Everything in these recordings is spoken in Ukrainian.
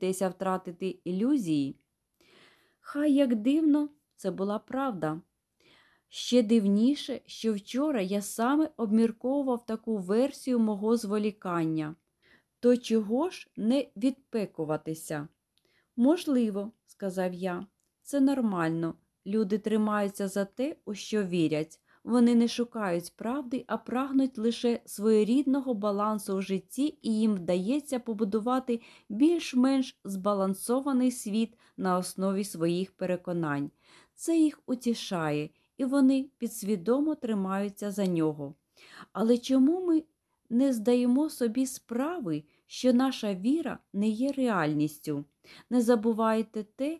боїтеся втратити ілюзії? Хай як дивно, це була правда. Ще дивніше, що вчора я саме обмірковував таку версію мого зволікання. То чого ж не відпекуватися? Можливо, сказав я, це нормально. Люди тримаються за те, у що вірять. Вони не шукають правди, а прагнуть лише своєрідного балансу в житті, і їм вдається побудувати більш-менш збалансований світ на основі своїх переконань. Це їх утішає, і вони підсвідомо тримаються за нього. Але чому ми не здаємо собі справи, що наша віра не є реальністю? Не забувайте те,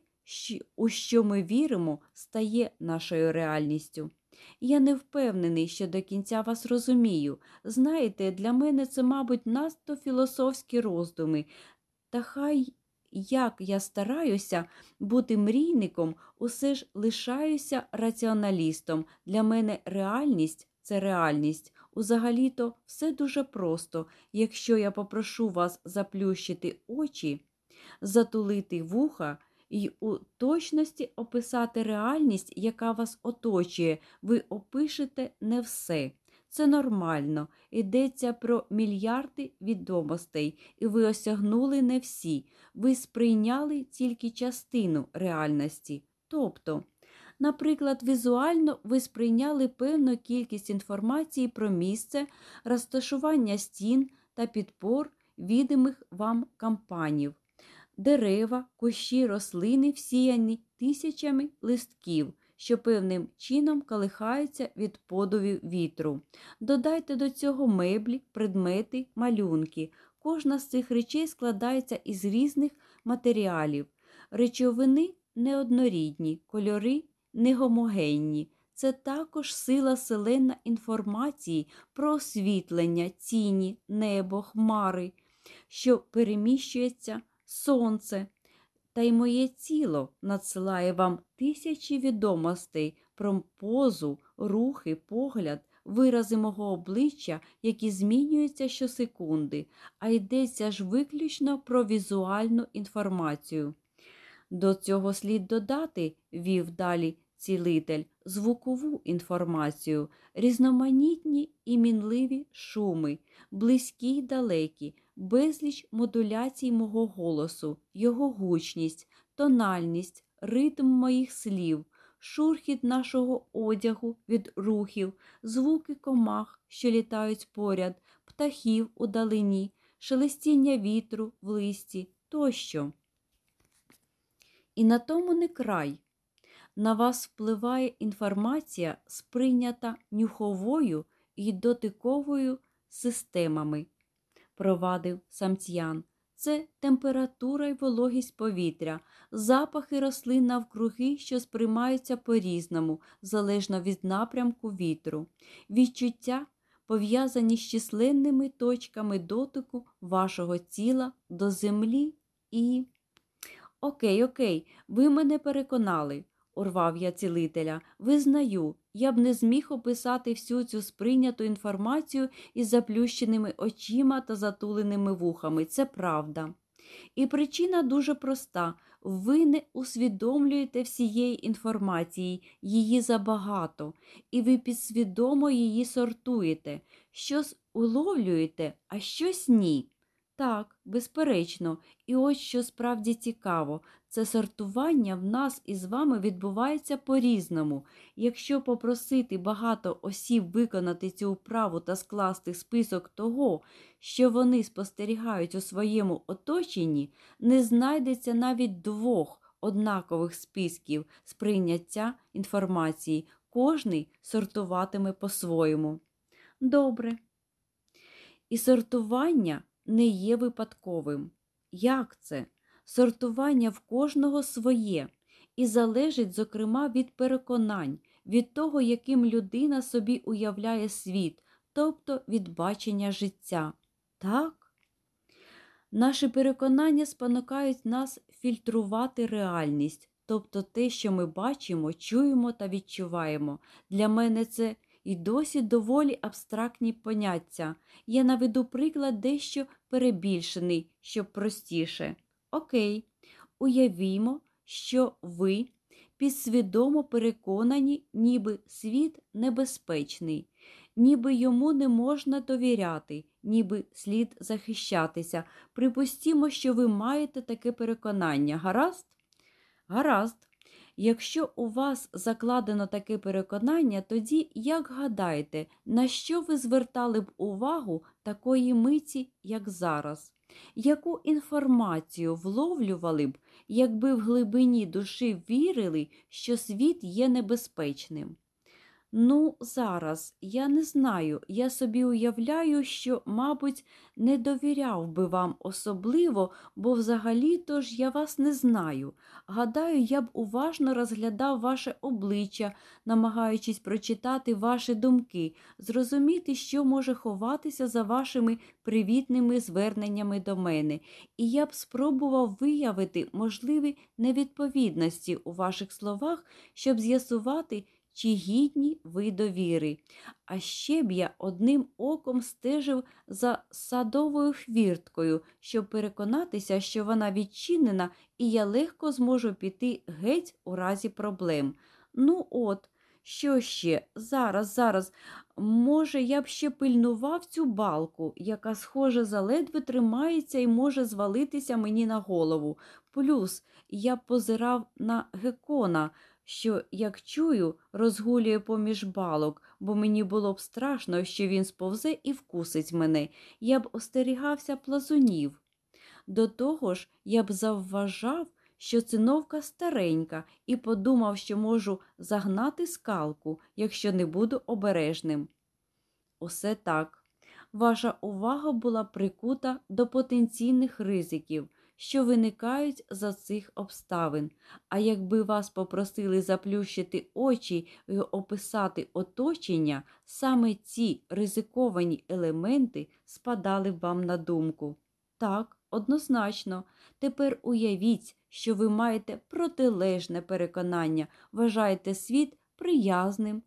у що ми віримо, стає нашою реальністю. Я не впевнений, що до кінця вас розумію. Знаєте, для мене це, мабуть, надто філософські роздуми. Та хай як я стараюся бути мрійником, усе ж лишаюся раціоналістом. Для мене реальність це реальність. Узагалі-то все дуже просто. Якщо я попрошу вас заплющити очі, затулити вуха і у точності описати реальність, яка вас оточує, ви опишете не все. Це нормально, йдеться про мільярди відомостей, і ви осягнули не всі. Ви сприйняли тільки частину реальності. Тобто, наприклад, візуально ви сприйняли певну кількість інформації про місце, розташування стін та підпор відомих вам кампанів дерева, кущі, рослини всіяні тисячами листків, що певним чином калихаються від подувів вітру. Додайте до цього меблі, предмети, малюнки. Кожна з цих речей складається із різних матеріалів. Речовини неоднорідні, кольори негомогенні. Це також сила селена інформації про освітлення, тіні, небо, хмари, що переміщується сонце, та й моє тіло надсилає вам тисячі відомостей про позу, рухи, погляд, вирази мого обличчя, які змінюються щосекунди, а йдеться ж виключно про візуальну інформацію. До цього слід додати, вів далі цілитель, звукову інформацію, різноманітні і мінливі шуми, близькі й далекі, безліч модуляцій мого голосу, його гучність, тональність, ритм моїх слів, шурхіт нашого одягу від рухів, звуки комах, що літають поряд, птахів у далині, шелестіння вітру в листі тощо. І на тому не край. На вас впливає інформація, сприйнята нюховою і дотиковою системами провадив самцян. Це температура й вологість повітря, запахи рослин навкруги, що сприймаються по-різному, залежно від напрямку вітру, відчуття, пов'язані з численними точками дотику вашого тіла до землі і. Окей, окей, ви мене переконали урвав я цілителя, визнаю, я б не зміг описати всю цю сприйняту інформацію із заплющеними очима та затуленими вухами. Це правда. І причина дуже проста. Ви не усвідомлюєте всієї інформації, її забагато, і ви підсвідомо її сортуєте, щось уловлюєте, а щось ні. Так, безперечно, і ось що справді цікаво, це сортування в нас із вами відбувається по-різному. Якщо попросити багато осіб виконати цю вправу та скласти список того, що вони спостерігають у своєму оточенні, не знайдеться навіть двох однакових списків сприйняття інформації, кожний сортуватиме по-своєму. Добре. І сортування не є випадковим. Як це? Сортування в кожного своє і залежить, зокрема, від переконань, від того, яким людина собі уявляє світ, тобто від бачення життя. Так? Наші переконання спонукають нас фільтрувати реальність, тобто те, що ми бачимо, чуємо та відчуваємо. Для мене це і досі доволі абстрактні поняття. Я наведу приклад дещо перебільшений, щоб простіше. Окей, уявімо, що ви підсвідомо переконані, ніби світ небезпечний, ніби йому не можна довіряти, ніби слід захищатися. Припустімо, що ви маєте таке переконання. Гаразд? Гаразд. Якщо у вас закладено таке переконання, тоді як гадаєте, на що ви звертали б увагу такої миті, як зараз? Яку інформацію вловлювали б, якби в глибині душі вірили, що світ є небезпечним? Ну, зараз я не знаю. Я собі уявляю, що, мабуть, не довіряв би вам особливо, бо взагалі-то ж я вас не знаю. Гадаю, я б уважно розглядав ваше обличчя, намагаючись прочитати ваші думки, зрозуміти, що може ховатися за вашими привітними зверненнями до мене, і я б спробував виявити можливі невідповідності у ваших словах, щоб з'ясувати чи гідні ви довіри. А ще б я одним оком стежив за садовою хвірткою, щоб переконатися, що вона відчинена, і я легко зможу піти геть у разі проблем. Ну, от, що ще? Зараз, зараз. Може, я б ще пильнував цю балку, яка, схоже, заледве тримається і може звалитися мені на голову. Плюс я позирав на гекона що, як чую, розгулює поміж балок, бо мені було б страшно, що він сповзе і вкусить мене, я б остерігався плазунів. До того ж, я б завважав, що циновка старенька, і подумав, що можу загнати скалку, якщо не буду обережним. Усе так. Ваша увага була прикута до потенційних ризиків, що виникають за цих обставин. А якби вас попросили заплющити очі і описати оточення, саме ці ризиковані елементи спадали б вам на думку. Так, однозначно, тепер уявіть, що ви маєте протилежне переконання, вважаєте світ приязним,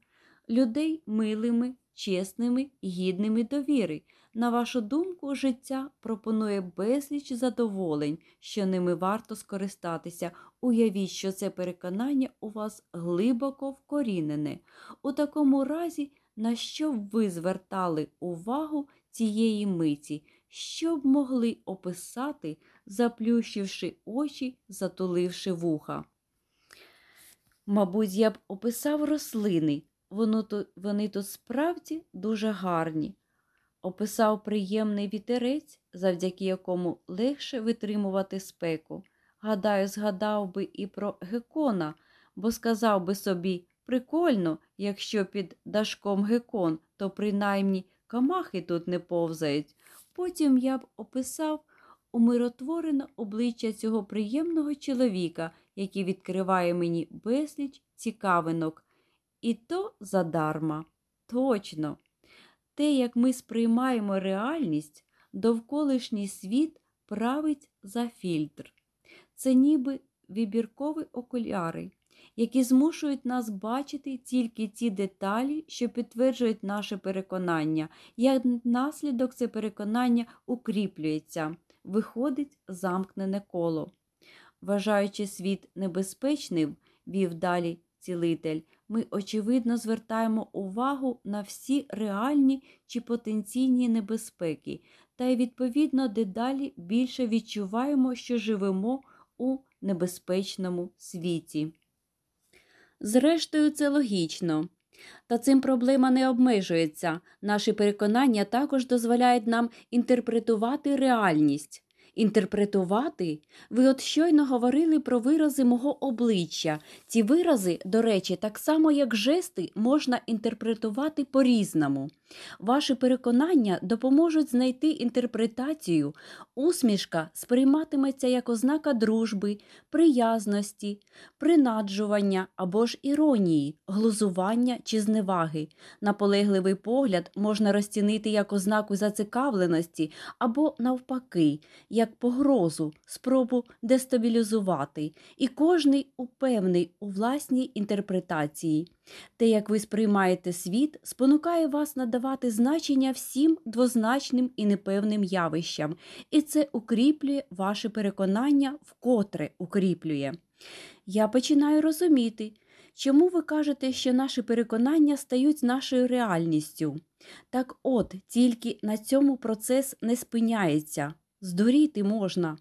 людей милими, чесними, гідними довіри. На вашу думку, життя пропонує безліч задоволень, що ними варто скористатися. Уявіть, що це переконання у вас глибоко вкорінене. У такому разі, на що б ви звертали увагу цієї миті, що б могли описати, заплющивши очі, затуливши вуха? Мабуть, я б описав рослини. Вони тут справді дуже гарні описав приємний вітерець, завдяки якому легше витримувати спеку. Гадаю, згадав би і про гекона, бо сказав би собі прикольно, якщо під дашком гекон, то принаймні камахи тут не повзають. Потім я б описав умиротворене обличчя цього приємного чоловіка, який відкриває мені безліч цікавинок. І то задарма. Точно те, як ми сприймаємо реальність, довколишній світ править за фільтр. Це ніби вибіркові окуляри, які змушують нас бачити тільки ті деталі, що підтверджують наше переконання. Як наслідок це переконання укріплюється, виходить замкнене коло. Вважаючи світ небезпечним, вів далі цілитель, ми, очевидно, звертаємо увагу на всі реальні чи потенційні небезпеки, та й, відповідно, дедалі більше відчуваємо, що живемо у небезпечному світі. Зрештою, це логічно. Та цим проблема не обмежується. Наші переконання також дозволяють нам інтерпретувати реальність. Інтерпретувати? Ви от щойно говорили про вирази мого обличчя. Ці вирази, до речі, так само як жести, можна інтерпретувати по-різному. Ваші переконання допоможуть знайти інтерпретацію. Усмішка сприйматиметься як ознака дружби, приязності, принаджування або ж іронії, глузування чи зневаги. Наполегливий погляд можна розцінити як ознаку зацікавленості або, навпаки, як як погрозу, спробу дестабілізувати, і кожний упевний у власній інтерпретації. Те, як ви сприймаєте світ, спонукає вас надавати значення всім двозначним і непевним явищам, і це укріплює ваше переконання, вкотре укріплює. Я починаю розуміти, чому ви кажете, що наші переконання стають нашою реальністю. Так от, тільки на цьому процес не спиняється, здуріти можна.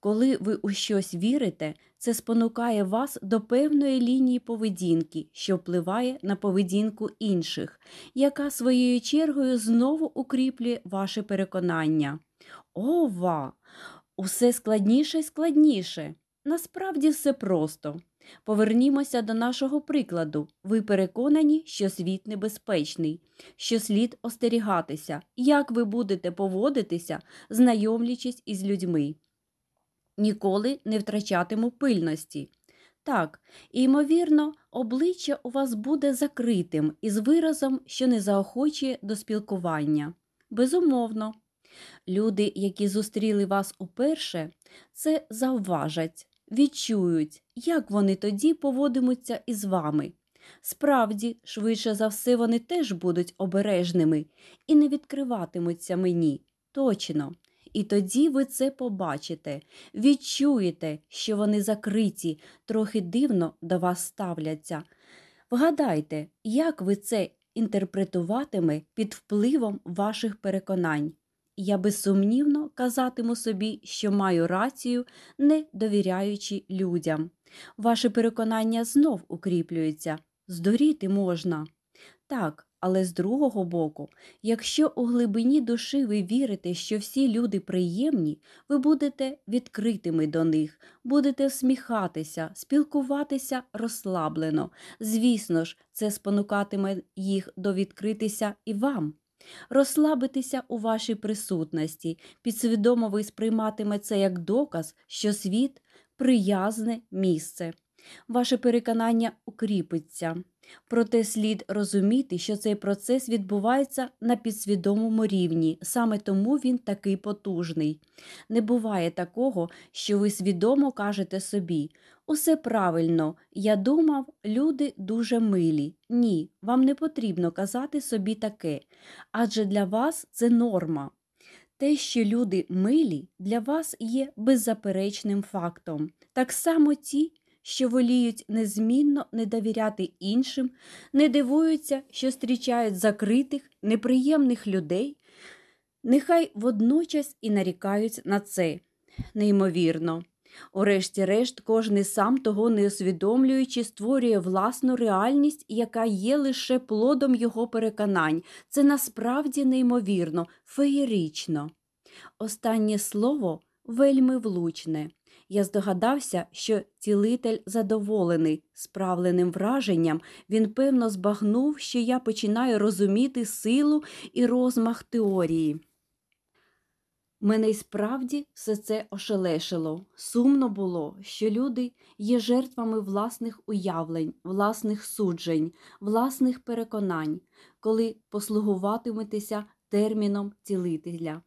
Коли ви у щось вірите, це спонукає вас до певної лінії поведінки, що впливає на поведінку інших, яка своєю чергою знову укріплює ваше переконання. Ова! Усе складніше й складніше. Насправді все просто. Повернімося до нашого прикладу. Ви переконані, що світ небезпечний, що слід остерігатися, як ви будете поводитися, знайомлячись із людьми. Ніколи не втрачатиму пильності. Так, і, ймовірно, обличчя у вас буде закритим із виразом, що не заохочує до спілкування. Безумовно, люди, які зустріли вас уперше, це завважать відчують, як вони тоді поводимуться із вами. Справді, швидше за все, вони теж будуть обережними і не відкриватимуться мені. Точно. І тоді ви це побачите, відчуєте, що вони закриті, трохи дивно до вас ставляться. Вгадайте, як ви це інтерпретуватиме під впливом ваших переконань. Я безсумнівно казатиму собі, що маю рацію, не довіряючи людям. Ваше переконання знов укріплюється, здуріти можна. Так, але з другого боку, якщо у глибині душі ви вірите, що всі люди приємні, ви будете відкритими до них, будете всміхатися, спілкуватися розслаблено. Звісно ж, це спонукатиме їх до відкритися і вам розслабитися у вашій присутності, підсвідомо ви сприйматиме це як доказ, що світ приязне місце. Ваше переконання укріпиться. Проте слід розуміти, що цей процес відбувається на підсвідомому рівні, саме тому він такий потужний. Не буває такого, що ви свідомо кажете собі усе правильно, я думав, люди дуже милі. Ні, вам не потрібно казати собі таке, адже для вас це норма. Те, що люди милі, для вас є беззаперечним фактом. Так само ті, що воліють незмінно не довіряти іншим, не дивуються, що зустрічають закритих, неприємних людей, нехай водночас і нарікають на це. Неймовірно. Урешті-решт, кожний сам того не усвідомлюючи, створює власну реальність, яка є лише плодом його переконань. Це насправді неймовірно, феєрично. Останнє слово вельми влучне. Я здогадався, що цілитель задоволений справленим враженням, він певно збагнув, що я починаю розуміти силу і розмах теорії. Мене й справді все це ошелешило. Сумно було, що люди є жертвами власних уявлень, власних суджень, власних переконань, коли послугуватиметеся терміном цілителя.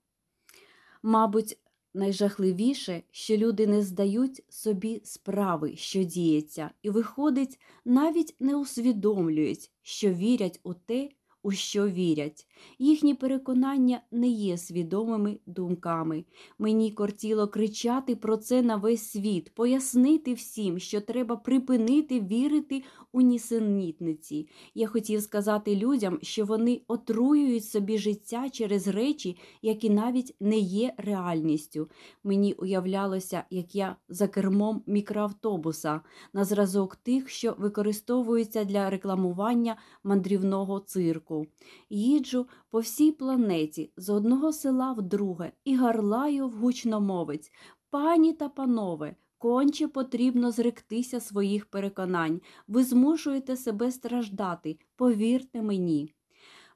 Мабуть, найжахливіше, що люди не здають собі справи, що діється, і, виходить, навіть не усвідомлюють, що вірять у те, у що вірять. Їхні переконання не є свідомими думками. Мені кортіло кричати про це на весь світ, пояснити всім, що треба припинити вірити у нісенітниці. Я хотів сказати людям, що вони отруюють собі життя через речі, які навіть не є реальністю. Мені уявлялося, як я за кермом мікроавтобуса на зразок тих, що використовуються для рекламування мандрівного цирку. Їджу по всій планеті з одного села в друге і гарлаю в гучномовець. Пані та панове, конче потрібно зректися своїх переконань. Ви змушуєте себе страждати, повірте мені.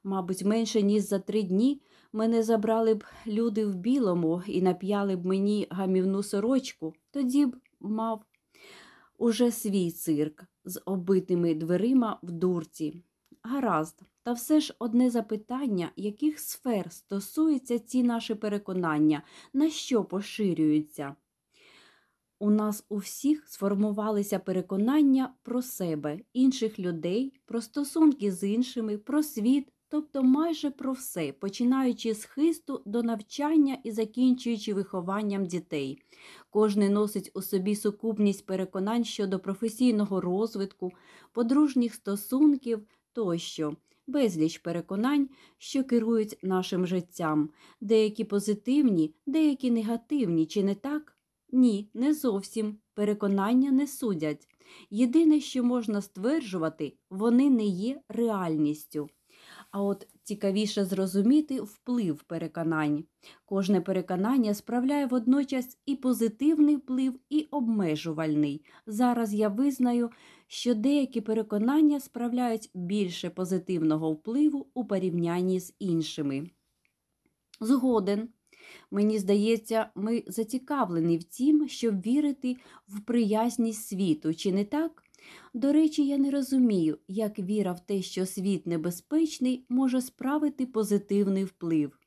Мабуть, менше ніж за три дні мене забрали б люди в білому і нап'яли б мені гамівну сорочку, тоді б мав уже свій цирк з оббитими дверима в дурці. Гаразд, Та все ж одне запитання, яких сфер стосуються ці наші переконання, на що поширюються? У нас у всіх сформувалися переконання про себе, інших людей, про стосунки з іншими, про світ, тобто майже про все, починаючи з хисту до навчання і закінчуючи вихованням дітей. Кожний носить у собі сукупність переконань щодо професійного розвитку, подружніх стосунків тощо. Безліч переконань, що керують нашим життям, деякі позитивні, деякі негативні, чи не так? Ні, не зовсім. Переконання не судять. Єдине, що можна стверджувати, вони не є реальністю. А от цікавіше зрозуміти вплив переконань. Кожне переконання справляє водночас і позитивний вплив, і обмежувальний. Зараз я визнаю, що деякі переконання справляють більше позитивного впливу у порівнянні з іншими. Згоден. Мені здається, ми зацікавлені в тім, щоб вірити в приязність світу, чи не так? До речі, я не розумію, як віра в те, що світ небезпечний, може справити позитивний вплив.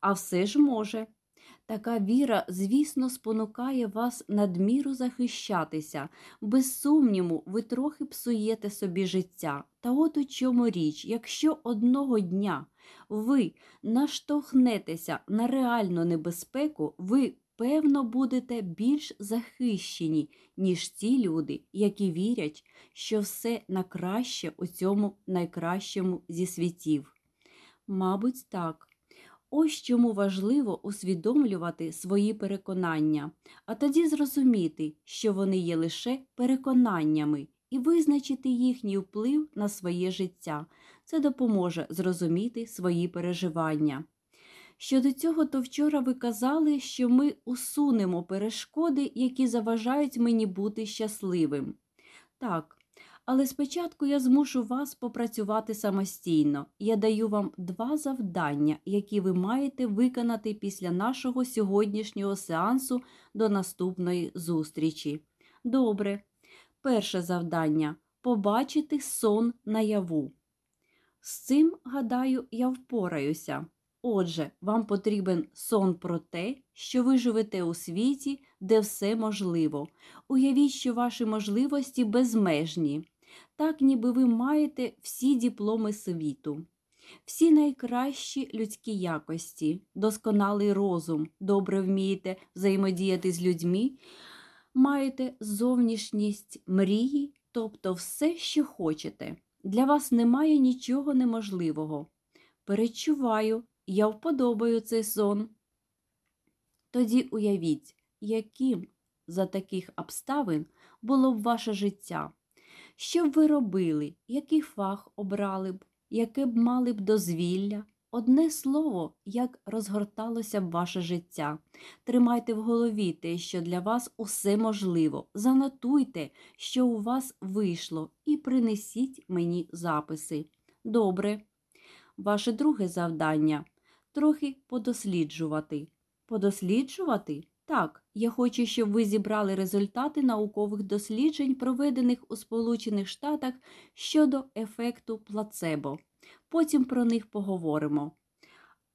А все ж може. Така віра, звісно, спонукає вас надміру захищатися. Без сумніву, ви трохи псуєте собі життя. Та от у чому річ, якщо одного дня ви наштовхнетеся на реальну небезпеку, ви, певно, будете більш захищені, ніж ті люди, які вірять, що все на краще у цьому найкращому зі світів. Мабуть, так. Ось чому важливо усвідомлювати свої переконання, а тоді зрозуміти, що вони є лише переконаннями, і визначити їхній вплив на своє життя. Це допоможе зрозуміти свої переживання. Щодо цього, то вчора ви казали, що ми усунемо перешкоди, які заважають мені бути щасливим. Так, але спочатку я змушу вас попрацювати самостійно. Я даю вам два завдання, які ви маєте виконати після нашого сьогоднішнього сеансу до наступної зустрічі. Добре. Перше завдання побачити сон наяву. З цим, гадаю, я впораюся. Отже, вам потрібен сон про те, що ви живете у світі, де все можливо. Уявіть, що ваші можливості безмежні, так ніби ви маєте всі дипломи світу, всі найкращі людські якості, досконалий розум, добре вмієте взаємодіяти з людьми, маєте зовнішність мрії, тобто все, що хочете. Для вас немає нічого неможливого. Перечуваю, я вподобаю цей сон. Тоді уявіть, яким за таких обставин було б ваше життя, що б ви робили, який фах обрали б, яке б мали б дозвілля, одне слово, як розгорталося б ваше життя. Тримайте в голові те, що для вас усе можливо. Занотуйте, що у вас вийшло, і принесіть мені записи. Добре. Ваше друге завдання трохи подосліджувати. Подосліджувати? Так, я хочу, щоб ви зібрали результати наукових досліджень, проведених у Сполучених Штатах щодо ефекту плацебо. Потім про них поговоримо.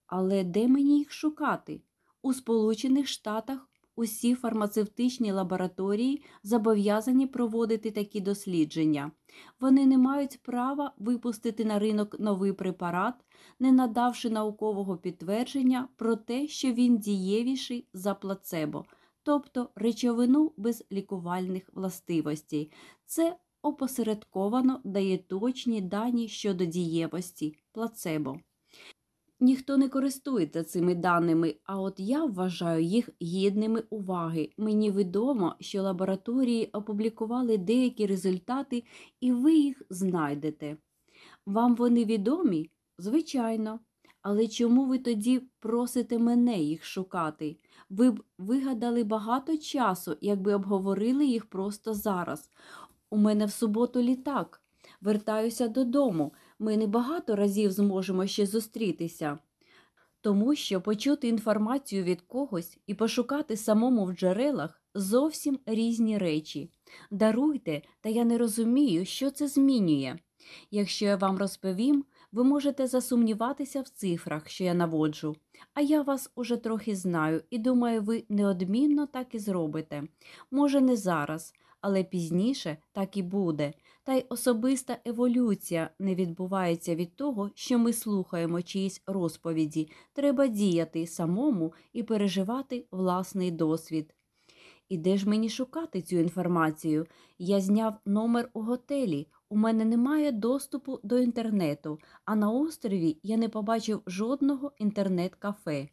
Але де мені їх шукати? У Сполучених Штатах усі фармацевтичні лабораторії зобов'язані проводити такі дослідження. Вони не мають права випустити на ринок новий препарат, не надавши наукового підтвердження про те, що він дієвіший за плацебо, тобто речовину без лікувальних властивостей. Це опосередковано дає точні дані щодо дієвості плацебо. Ніхто не користується цими даними, а от я вважаю їх гідними уваги. Мені відомо, що лабораторії опублікували деякі результати, і ви їх знайдете. Вам вони відомі? Звичайно. Але чому ви тоді просите мене їх шукати? Ви б вигадали багато часу, якби обговорили їх просто зараз. У мене в суботу літак. Вертаюся додому. Ми не багато разів зможемо ще зустрітися. Тому що почути інформацію від когось і пошукати самому в джерелах зовсім різні речі. Даруйте, та я не розумію, що це змінює. Якщо я вам розповім, Ви можете засумніватися в цифрах, що я наводжу, а я вас уже трохи знаю і думаю, ви неодмінно так і зробите. Може, не зараз, але пізніше так і буде. Та й особиста еволюція не відбувається від того, що ми слухаємо чиїсь розповіді. Треба діяти самому і переживати власний досвід. І де ж мені шукати цю інформацію? Я зняв номер у готелі. У мене немає доступу до інтернету, а на острові я не побачив жодного інтернет-кафе.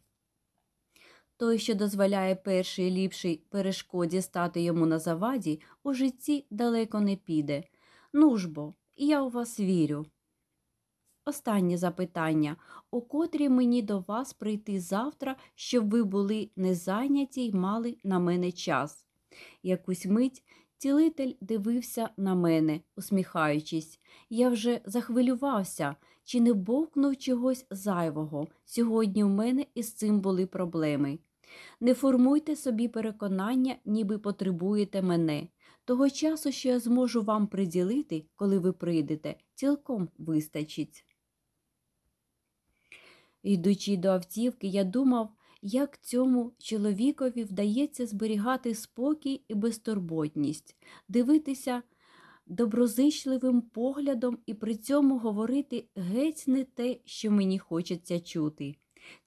Той, що дозволяє першій ліпшій перешкоді стати йому на заваді, у житті далеко не піде. Ну ж бо, я у вас вірю. Останнє запитання. У котрі мені до вас прийти завтра, щоб ви були не зайняті й мали на мене час. Якусь мить цілитель дивився на мене, усміхаючись. Я вже захвилювався, чи не бовкнув чогось зайвого. Сьогодні в мене із цим були проблеми. Не формуйте собі переконання, ніби потребуєте мене. Того часу, що я зможу вам приділити, коли ви прийдете, цілком вистачить. Йдучи до автівки, я думав, як цьому чоловікові вдається зберігати спокій і безтурботність, дивитися доброзичливим поглядом і при цьому говорити геть не те, що мені хочеться чути.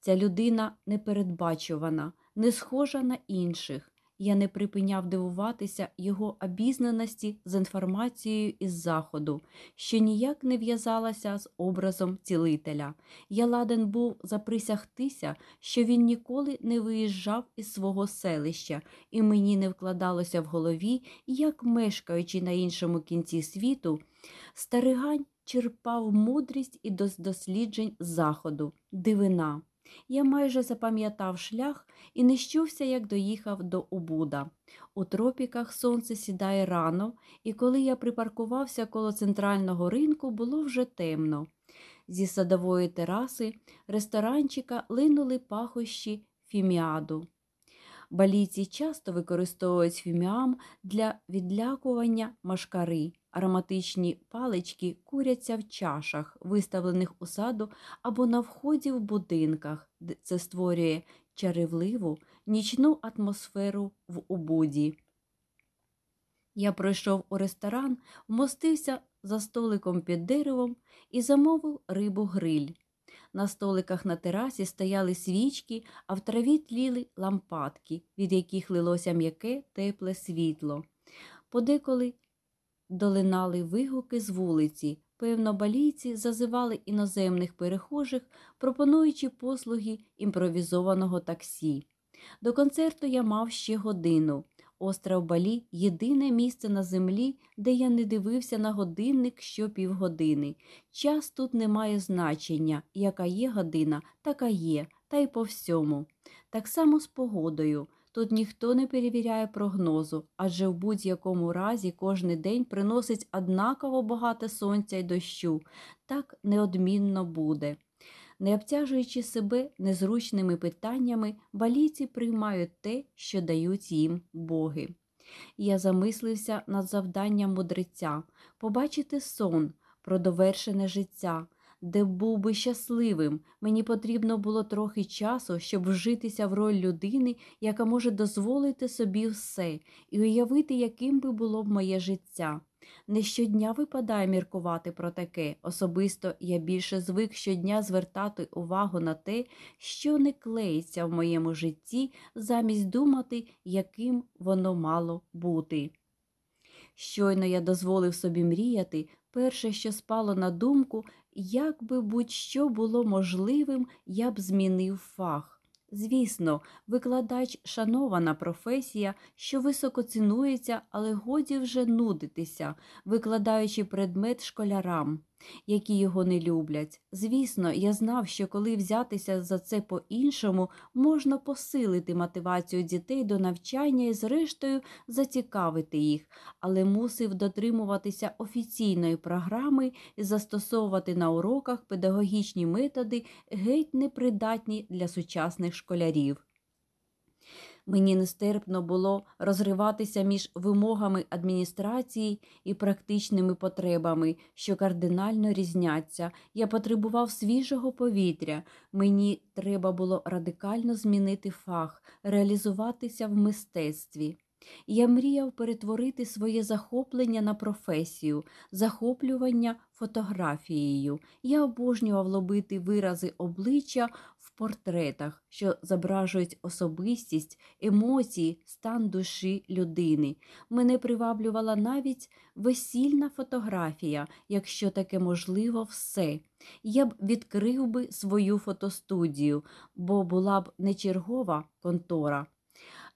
Ця людина непередбачувана, не схожа на інших. Я не припиняв дивуватися його обізнаності з інформацією із заходу, що ніяк не в'язалася з образом цілителя. Я ладен був заприсягтися, що він ніколи не виїжджав із свого селища, і мені не вкладалося в голові, як, мешкаючи на іншому кінці світу, старигань черпав мудрість і досліджень заходу, дивина. Я майже запам'ятав шлях і не як доїхав до Убуда. У тропіках сонце сідає рано, і коли я припаркувався коло центрального ринку, було вже темно. Зі садової тераси ресторанчика линули пахощі фіміаду. Балійці часто використовують фіміам для відлякування машкари. Ароматичні палички куряться в чашах, виставлених у саду або на вході в будинках, це створює чаривливу нічну атмосферу в убуді. Я пройшов у ресторан, вмостився за столиком під деревом і замовив рибу гриль. На столиках на терасі стояли свічки, а в траві тліли лампадки, від яких лилося м'яке тепле світло. Подеколи долинали вигуки з вулиці. Певно, балійці зазивали іноземних перехожих, пропонуючи послуги імпровізованого таксі. До концерту я мав ще годину. Остров Балі єдине місце на землі, де я не дивився на годинник щопівгодини. Час тут не має значення, яка є година, така є, та й по всьому. Так само з погодою. Тут ніхто не перевіряє прогнозу, адже в будь-якому разі кожний день приносить однаково багато сонця й дощу. Так неодмінно буде. Не обтяжуючи себе незручними питаннями, балійці приймають те, що дають їм боги. Я замислився над завданням мудреця побачити сон про довершене життя, де був би щасливим. Мені потрібно було трохи часу, щоб вжитися в роль людини, яка може дозволити собі все, і уявити, яким би було б моє життя. Не щодня випадає міркувати про таке. Особисто я більше звик щодня звертати увагу на те, що не клеїться в моєму житті, замість думати, яким воно мало бути. Щойно я дозволив собі мріяти, перше, що спало на думку, як би будь-що було можливим, я б змінив фах. Звісно, викладач шанована професія, що високо цінується, але годі вже нудитися, викладаючи предмет школярам, які його не люблять. Звісно, я знав, що коли взятися за це по-іншому, можна посилити мотивацію дітей до навчання і, зрештою, зацікавити їх, але мусив дотримуватися офіційної програми і застосовувати на уроках педагогічні методи, геть непридатні для сучасних школярів. Мені нестерпно було розриватися між вимогами адміністрації і практичними потребами, що кардинально різняться. Я потребував свіжого повітря. Мені треба було радикально змінити фах, реалізуватися в мистецтві. Я мріяв перетворити своє захоплення на професію, захоплювання фотографією. Я обожнював лобити вирази обличчя портретах, що зображують особистість, емоції, стан душі людини. Мене приваблювала навіть весільна фотографія, якщо таке можливо, все. Я б відкрив би свою фотостудію, бо була б не чергова контора,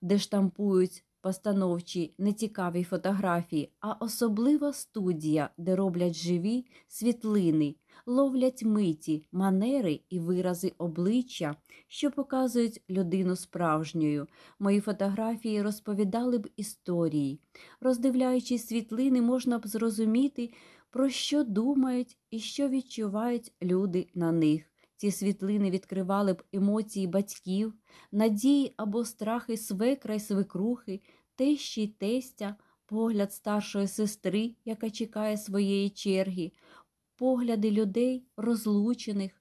де штампують постановчі нецікаві фотографії, а особлива студія, де роблять живі світлини, ловлять миті, манери і вирази обличчя, що показують людину справжньою. Мої фотографії розповідали б історії. Роздивляючись світлини, можна б зрозуміти, про що думають і що відчувають люди на них. Ці світлини відкривали б емоції батьків, надії або страхи свекра й свекрухи, тещі й тестя, погляд старшої сестри, яка чекає своєї черги, погляди людей, розлучених,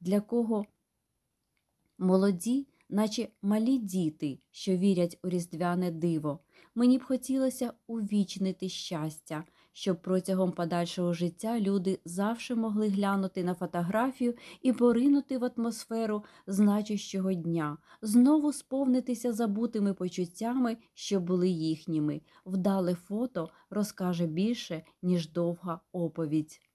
для кого молоді, наче малі діти, що вірять у різдвяне диво. Мені б хотілося увічнити щастя щоб протягом подальшого життя люди завжди могли глянути на фотографію і поринути в атмосферу значущого дня, знову сповнитися забутими почуттями, що були їхніми. Вдале фото розкаже більше, ніж довга оповідь.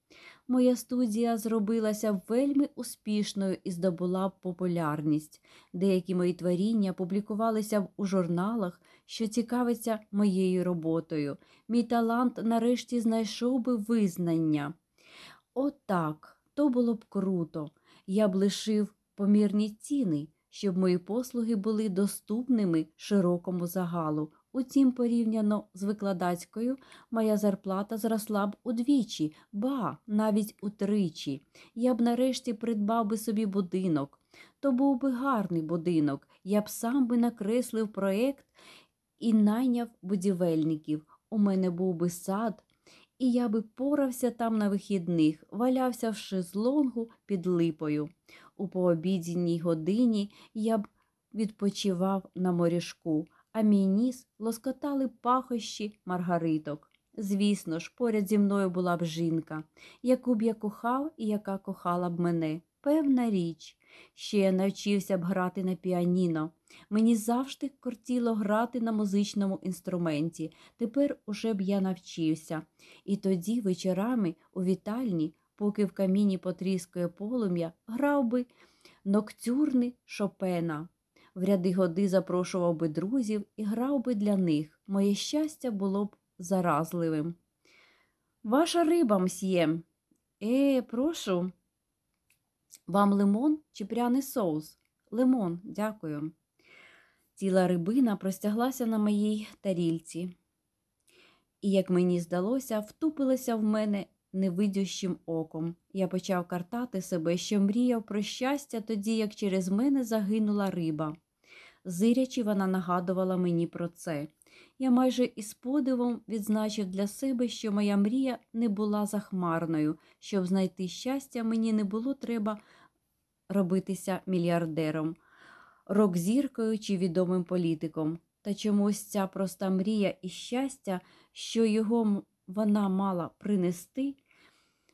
Моя студія зробилася вельми успішною і здобула популярність. Деякі мої творіння публікувалися у журналах, що цікавиться моєю роботою. Мій талант нарешті знайшов би визнання. Отак, то було б круто. Я б лишив помірні ціни, щоб мої послуги були доступними широкому загалу. Утім, порівняно з викладацькою, моя зарплата зросла б удвічі, ба, навіть утричі. Я б нарешті придбав би собі будинок. То був би гарний будинок. Я б сам би накреслив проєкт і найняв будівельників. У мене був би сад, і я би порався там на вихідних, валявся в шезлонгу під липою. У пообідній годині я б відпочивав на морішку, а мій ніс лоскотали пахощі маргариток. Звісно ж, поряд зі мною була б жінка, яку б я кохав і яка кохала б мене. Певна річ, ще я навчився б грати на піаніно. Мені завжди кортіло грати на музичному інструменті. Тепер уже б я навчився. І тоді вечорами у вітальні, поки в каміні потріскує полум'я, грав би ноктюрни Шопена. В ряди годи запрошував би друзів і грав би для них. Моє щастя було б заразливим. Ваша риба, мсьє. Е, прошу. Вам лимон чи пряний соус? Лимон, дякую. Ціла рибина простяглася на моїй тарільці, і, як мені здалося, втупилася в мене невидющим оком. Я почав картати себе, що мріяв про щастя тоді, як через мене загинула риба. Зирячи, вона нагадувала мені про це. Я майже із подивом відзначив для себе, що моя мрія не була захмарною. Щоб знайти щастя, мені не було треба робитися мільярдером, рок-зіркою чи відомим політиком. Та чомусь ця проста мрія і щастя, що його вона мала принести,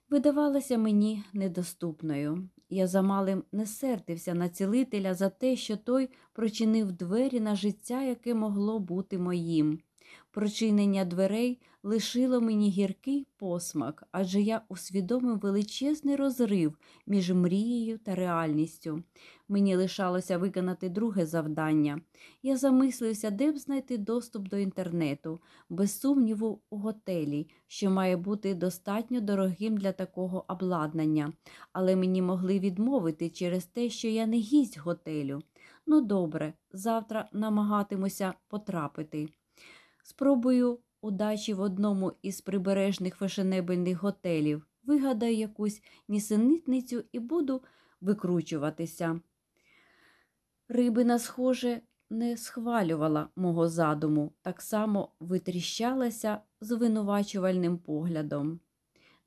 видавалася мені недоступною. Я замалим не сердився на цілителя за те, що той прочинив двері на життя, яке могло бути моїм. Прочинення дверей лишило мені гіркий посмак, адже я усвідомив величезний розрив між мрією та реальністю. Мені лишалося виконати друге завдання. Я замислився, де б знайти доступ до інтернету, без сумніву, у готелі, що має бути достатньо дорогим для такого обладнання, але мені могли відмовити через те, що я не гість готелю. Ну, добре, завтра намагатимуся потрапити. Спробую удачі в одному із прибережних фешенебельних готелів, вигадаю якусь нісенітницю і буду викручуватися. Рибина, схоже, не схвалювала мого задуму, так само витріщалася звинувачувальним поглядом.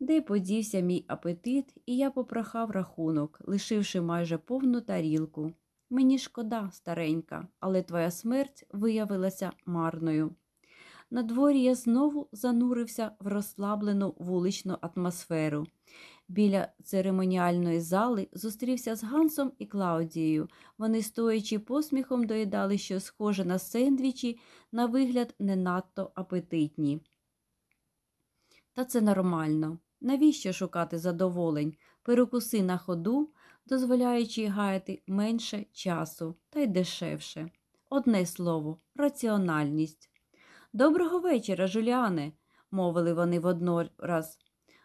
Де подівся мій апетит, і я попрохав рахунок, лишивши майже повну тарілку. Мені шкода, старенька, але твоя смерть виявилася марною. На дворі я знову занурився в розслаблену вуличну атмосферу. Біля церемоніальної зали зустрівся з Гансом і Клаудією. Вони, стоячи посміхом, доїдали щось схоже на сендвічі, на вигляд не надто апетитні. Та це нормально. Навіщо шукати задоволень? Перекуси на ходу, дозволяючи гаяти менше часу та й дешевше. Одне слово раціональність. Доброго вечора, Жуліане, мовили вони воднораз.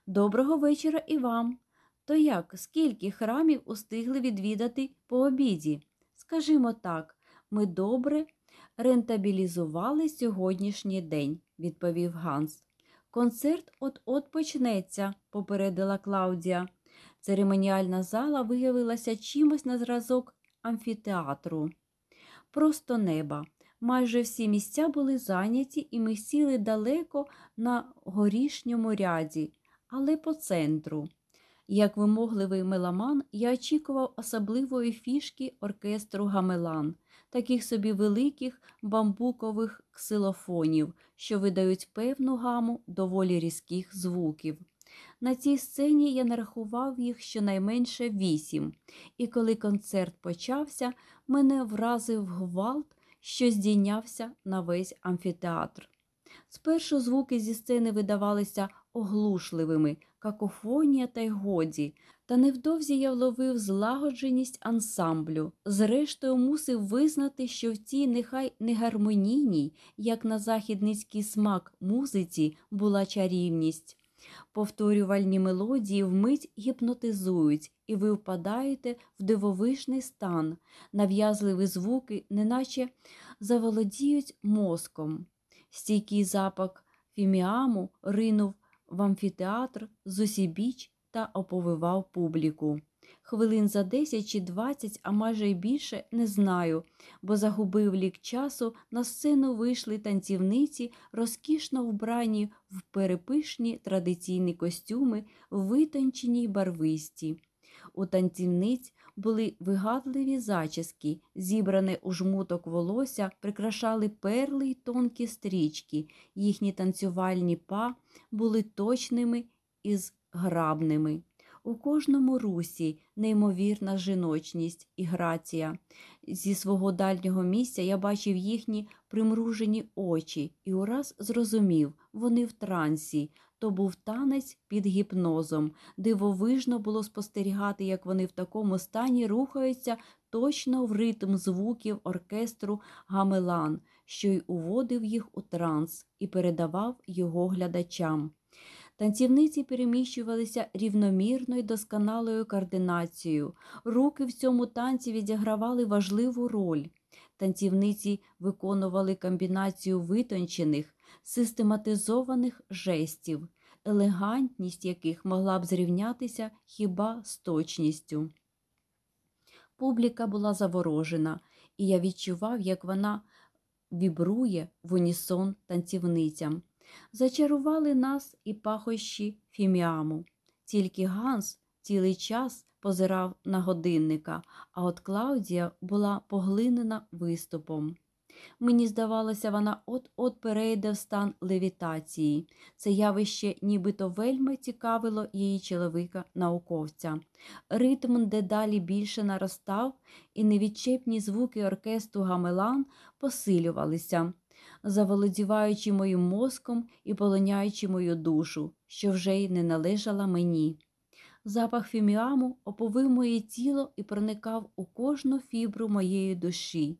Доброго вечора і вам. То як, скільки храмів устигли відвідати по обіді? Скажімо так, ми добре рентабілізували сьогоднішній день, відповів Ганс. Концерт от-от почнеться, попередила Клаудія. Церемоніальна зала виявилася чимось на зразок амфітеатру. Просто неба. Майже всі місця були зайняті, і ми сіли далеко на горішньому ряді, але по центру. Як вимогливий меломан, я очікував особливої фішки оркестру гамелан, таких собі великих бамбукових ксилофонів, що видають певну гаму доволі різких звуків. На цій сцені я нарахував їх щонайменше вісім, і коли концерт почався, мене вразив гвалт, що здійнявся на весь амфітеатр. Спершу звуки зі сцени видавалися оглушливими, какофонія та й годі, та невдовзі я вловив злагодженість ансамблю. Зрештою, мусив визнати, що в цій нехай не гармонійній, як на західницький смак музиці, була чарівність. Повторювальні мелодії вмить гіпнотизують, і ви впадаєте в дивовижний стан, нав'язливі звуки, неначе заволодіють мозком. Стійкий запах фіміаму ринув в амфітеатр з усібіч та оповивав публіку. Хвилин за 10 чи 20, а майже й більше, не знаю, бо загубив лік часу, на сцену вийшли танцівниці, розкішно вбрані в перепишні традиційні костюми, витончені й барвисті. У танцівниць були вигадливі зачіски, зібране у жмуток волосся, прикрашали перли й тонкі стрічки, їхні танцювальні па були точними і зграбними. У кожному русі неймовірна жіночність і грація. Зі свого дальнього місця я бачив їхні примружені очі і ураз зрозумів, вони в трансі. То був танець під гіпнозом. Дивовижно було спостерігати, як вони в такому стані рухаються точно в ритм звуків оркестру гамелан, що й уводив їх у транс і передавав його глядачам. Танцівниці переміщувалися рівномірно й досконалою координацією. Руки в цьому танці відігравали важливу роль. Танцівниці виконували комбінацію витончених, систематизованих жестів, елегантність яких могла б зрівнятися хіба з точністю. Публіка була заворожена, і я відчував, як вона вібрує в унісон танцівницям. Зачарували нас і пахощі фіміаму. Тільки Ганс цілий час позирав на годинника, а от Клаудія була поглинена виступом. Мені здавалося, вона от-от перейде в стан левітації. Це явище нібито вельми цікавило її чоловіка науковця. Ритм дедалі більше наростав, і невідчепні звуки оркестру гамелан посилювалися, заволодіваючи моїм мозком і полоняючи мою душу, що вже й не належала мені. Запах фіміаму оповив моє тіло і проникав у кожну фібру моєї душі.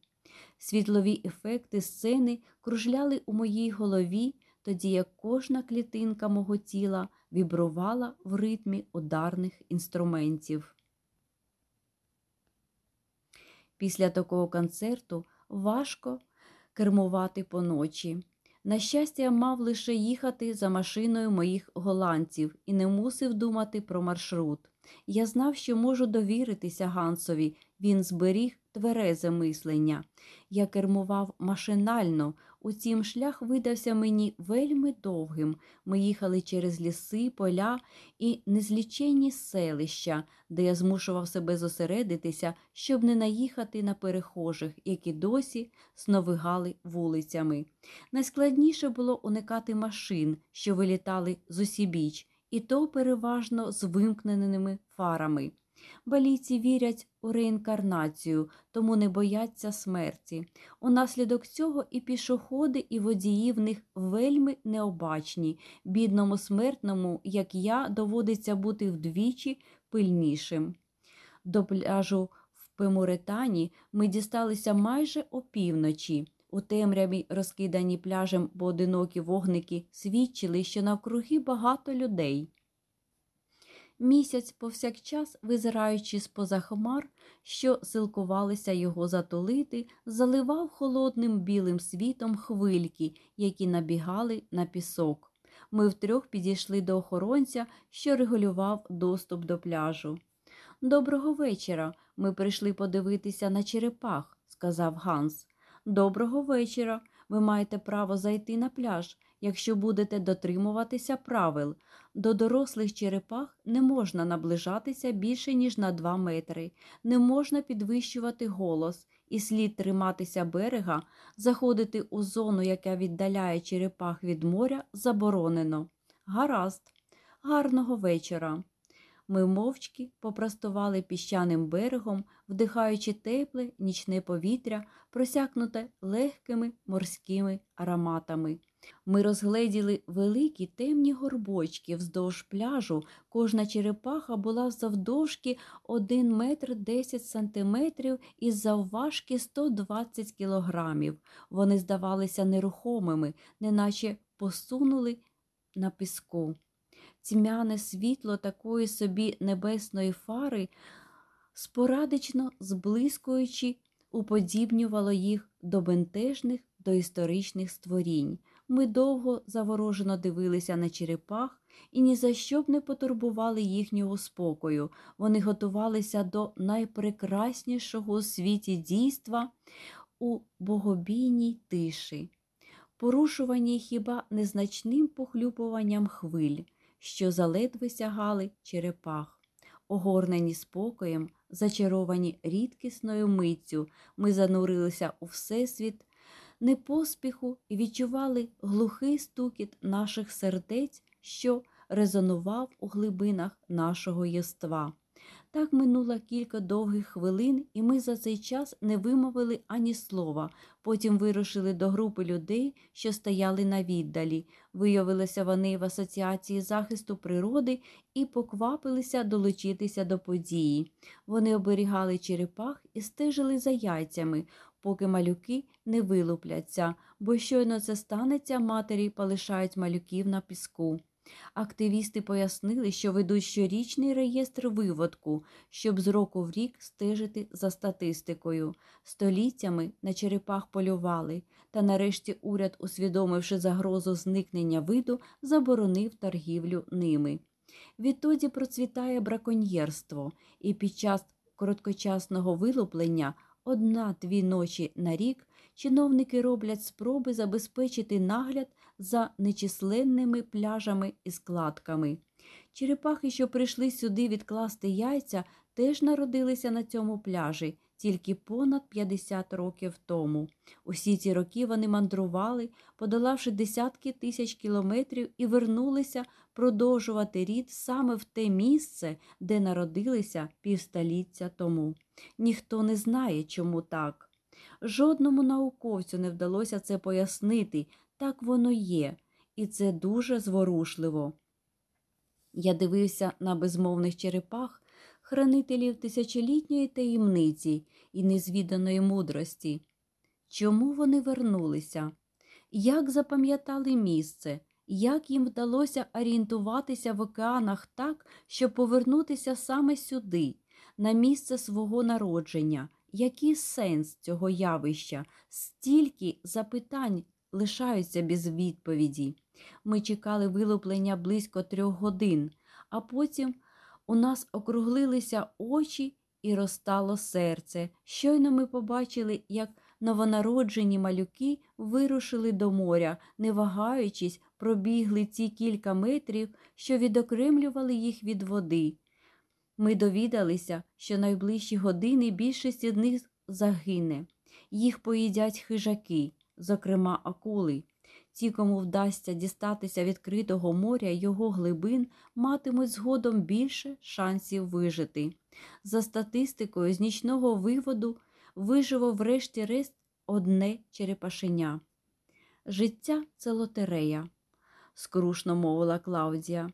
Світлові ефекти сцени кружляли у моїй голові, тоді як кожна клітинка мого тіла вібрувала в ритмі ударних інструментів. Після такого концерту важко кермувати поночі. На щастя, мав лише їхати за машиною моїх голландців і не мусив думати про маршрут. Я знав, що можу довіритися Гансові, він зберіг тверезе мислення. Я кермував машинально, утім шлях видався мені вельми довгим. Ми їхали через ліси, поля і незліченні селища, де я змушував себе зосередитися, щоб не наїхати на перехожих, які досі сновигали вулицями. Найскладніше було уникати машин, що вилітали з усібіч, і то переважно з вимкненими фарами. Балійці вірять у реінкарнацію, тому не бояться смерті. Унаслідок цього і пішоходи, і водії в них вельми необачні. Бідному смертному, як я, доводиться бути вдвічі пильнішим. До пляжу в Пемуретані ми дісталися майже опівночі. У темряві, розкидані пляжем поодинокі вогники, свідчили, що навкруги багато людей. Місяць повсякчас, визираючи з поза хмар, що силкувалися його затулити, заливав холодним білим світом хвильки, які набігали на пісок. Ми втрьох підійшли до охоронця, що регулював доступ до пляжу. Доброго вечора. Ми прийшли подивитися на черепах, сказав Ганс. Доброго вечора. Ви маєте право зайти на пляж, якщо будете дотримуватися правил. До дорослих черепах не можна наближатися більше, ніж на 2 метри, не можна підвищувати голос і слід триматися берега, заходити у зону, яка віддаляє черепах від моря, заборонено. Гаразд, гарного вечора. Ми мовчки попростували піщаним берегом, вдихаючи тепле нічне повітря, просякнуте легкими морськими ароматами. Ми розгледіли великі темні горбочки вздовж пляжу. Кожна черепаха була завдовжки 1 метр 10 сантиметрів і завважки 120 кілограмів. Вони здавалися нерухомими, неначе посунули на піску. Тьмяне світло такої собі небесної фари, спорадично зблискуючи, уподібнювало їх до бентежних доісторичних створінь. Ми довго заворожено дивилися на черепах і ні за що б не потурбували їхнього спокою. Вони готувалися до найпрекраснішого у світі дійства у богобійній тиші, порушувані хіба незначним похлюпуванням хвиль, що заледве сягали черепах. Огорнені спокоєм, зачаровані рідкісною миттю, ми занурилися у всесвіт непоспіху і відчували глухий стукіт наших сердець, що резонував у глибинах нашого єства. Так минуло кілька довгих хвилин, і ми за цей час не вимовили ані слова. Потім вирушили до групи людей, що стояли на віддалі. Виявилися вони в Асоціації захисту природи і поквапилися долучитися до події. Вони оберігали черепах і стежили за яйцями, поки малюки не вилупляться, бо щойно це станеться, матері полишають малюків на піску. Активісти пояснили, що ведуть щорічний реєстр виводку, щоб з року в рік стежити за статистикою. Століттями на черепах полювали, та нарешті уряд, усвідомивши загрозу зникнення виду, заборонив торгівлю ними. Відтоді процвітає браконьєрство, і під час короткочасного вилуплення одна-дві ночі на рік чиновники роблять спроби забезпечити нагляд за нечисленними пляжами і складками. Черепахи, що прийшли сюди відкласти яйця, теж народилися на цьому пляжі тільки понад 50 років тому. Усі ці роки вони мандрували, подолавши десятки тисяч кілометрів і вернулися продовжувати рід саме в те місце, де народилися півстоліття тому. Ніхто не знає, чому так. Жодному науковцю не вдалося це пояснити, так воно є, і це дуже зворушливо. Я дивився на безмовних черепах, хранителів тисячолітньої таємниці і незвіданої мудрості. Чому вони вернулися? Як запам'ятали місце? Як їм вдалося орієнтуватися в океанах так, щоб повернутися саме сюди, на місце свого народження? Який сенс цього явища? Стільки запитань лишаються без відповіді. Ми чекали вилуплення близько трьох годин, а потім у нас округлилися очі, і розтало серце. Щойно ми побачили, як новонароджені малюки вирушили до моря, не вагаючись, пробігли ці кілька метрів, що відокремлювали їх від води. Ми довідалися, що найближчі години більшість з них загине. Їх поїдять хижаки, зокрема акули. Ті, кому вдасться дістатися відкритого моря його глибин, матимуть згодом більше шансів вижити. За статистикою, з нічного виводу вижило врешті-решт одне черепашеня. Життя це лотерея, скрушно мовила Клаудія.